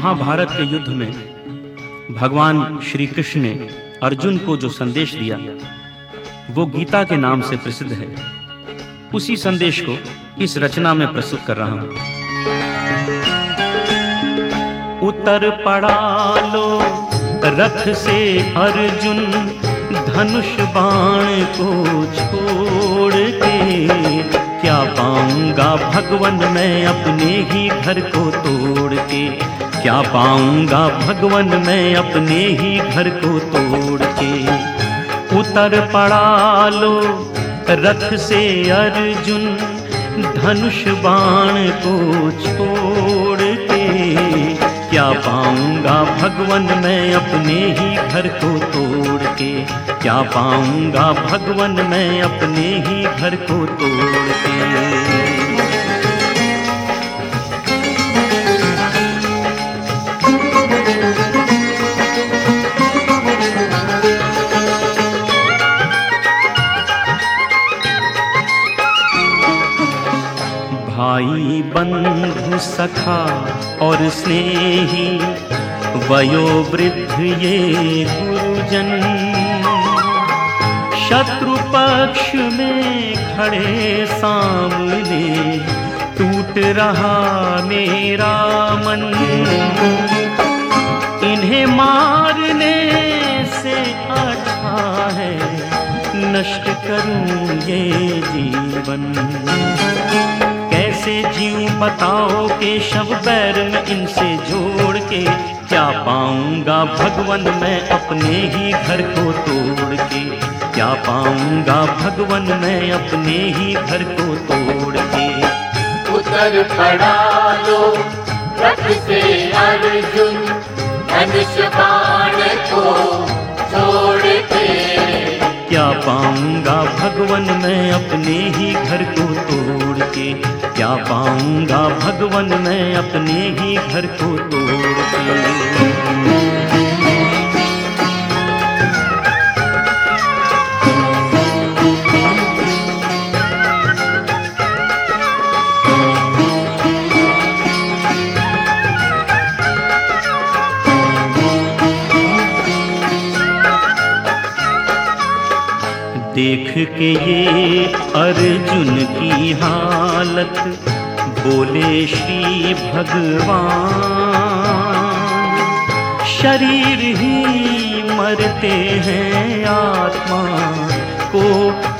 महाभारत के युद्ध में भगवान श्री कृष्ण ने अर्जुन को जो संदेश दिया, वो गीता के नाम से प्रसिद्ध है। उसी संदेश को इस रचना में प्रस्तुत कर रहा हूँ। उतर पड़ा लो, रथ से अर्जुन, धनुष बाण को छोड़ के। क्या पाऊँगा भगवन मैं अपने ही घर को तोड़ के? क्या पाऊँगा भगवन मैं अपने ही घर को तोड़ के? उतर पड़ा लो रथ से अर्जुन, धनुष बाण को छोड़ के। क्या पाऊँगा भगवन मैं अपने ही घर को तोड़ के? क्या पाऊँगा भगवन मैं अपने ही घर को तोड़ के? भाई बंधु सखा और स्नेही, वयोवृद्ध ये गुरुजन। शत्रु पक्ष में खड़े सामने टूट रहा मेरा मन। इन्हें मारने से अच्छा है, नष्ट करूँ ये जीवन। कैसे जीऊं बताओ के शव बैर में इनसे जोड़ के क्या पाऊँगा? भगवन मैं अपने ही घर को तोड़ के। क्या पाऊँगा? भगवन मैं अपने ही घर को तोड़ के। उतर पड़ा लो रथ से अर्जुन धनुष बाण को छोड़ के। क्या पाऊँगा भगवन मैं अपने ही घर को तोड़ के, क्या पाऊँगा भगवन मैं अपने ही घर को तोड़ के? देख के ये अर्जुन की हालत। बोले श्री भगवान, शरीर ही मरते हैं आत्मा को,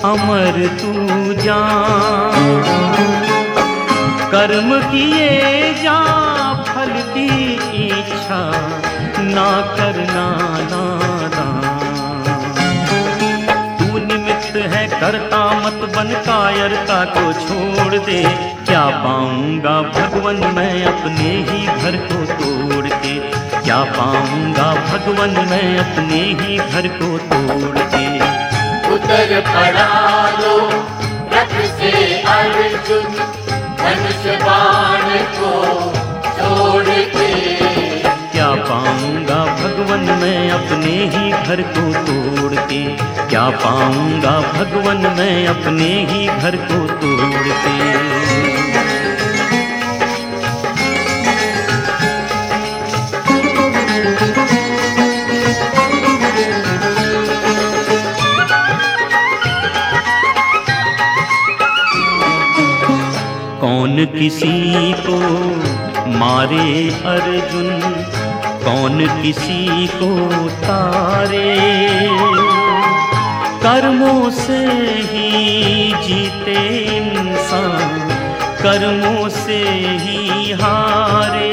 अमर तू जान। कर्म किए जा, फल की इच्छा ना करना नादान करता मत बन कायरता को छोड़ दे। क्या पाऊँगा भगवन मैं अपने ही घर को तोड़ के? क्या पाऊँगा भगवन मैं अपने ही घर को तोड़ के? उतर पड़ा लो। अपने ही घर को तोड़ के, क्या पाऊँगा भगवन मैं अपने ही घर को तोड़ के? कौन किसी को मारे अर्जुन? कौन किसी को तारे? कर्मों से ही जीते इंसान, कर्मों से ही हारे।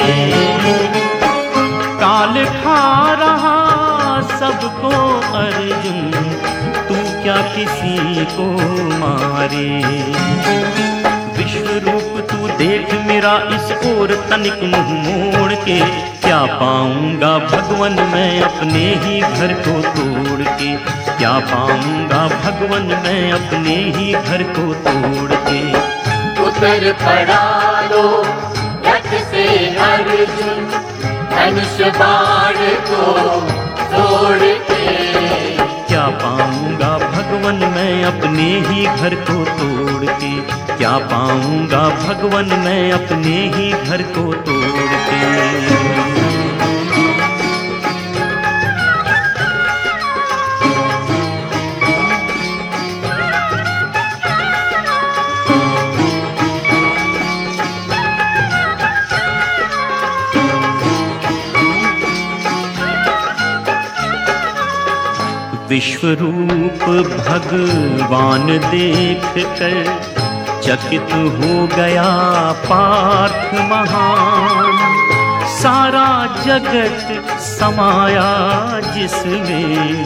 काल खा रहा सबको अर्जुन, तू क्या किसी को मारे? विश्व रूप तू देख मेरा इस ओर तनिक मुँह मोड़ के। क्या पाऊँगा? भगवन मैं अपने ही घर को तोड़ के। क्या पाऊँगा? भगवन मैं अपने ही घर को तोड़ के। उतर पड़ा लो रथ से अर्जुन धनुष बाण को छोड़ के। क्या पाऊँगा? भगवन मैं अपने ही घर को तोड़ के। क्या पाऊँगा? भगवन मैं अपने ही घर को तोड़ के। विश्व रूप भगवान देख कर चकित हो गया पार्थ महान। सारा जगत समाया जिसमें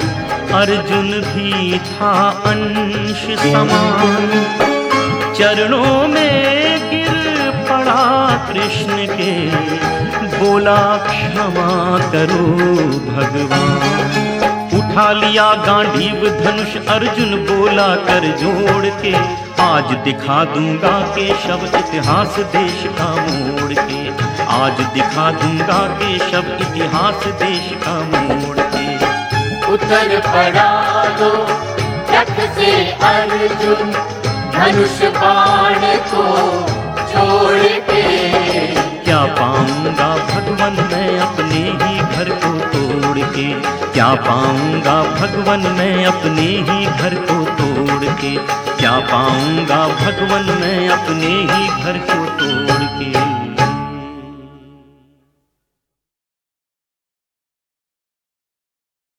अर्जुन भी था अंश समान। चरणों में गिर पड़ा कृष्ण के, बोला क्षमा करो भगवान। उठा लिया गांडीव धनुष अर्जुन बोला कर जोड़ के आज दिखा दूँगा केशव इतिहास देश का मोड़ के आज दिखा दूँगा केशव इतिहास देश का मोड़ के। उतर पड़ा दो रथ से अर्जुन धनुष बाण को छोड़ के। क्या पाऊँगा भगवन मैं अपने ही घर को तोड़ के, क्या पाऊँगा भगवन मैं अपने ही घर को तोड़ के? क्या पाऊँगा भगवन मैं अपने ही घर को तोड़ के?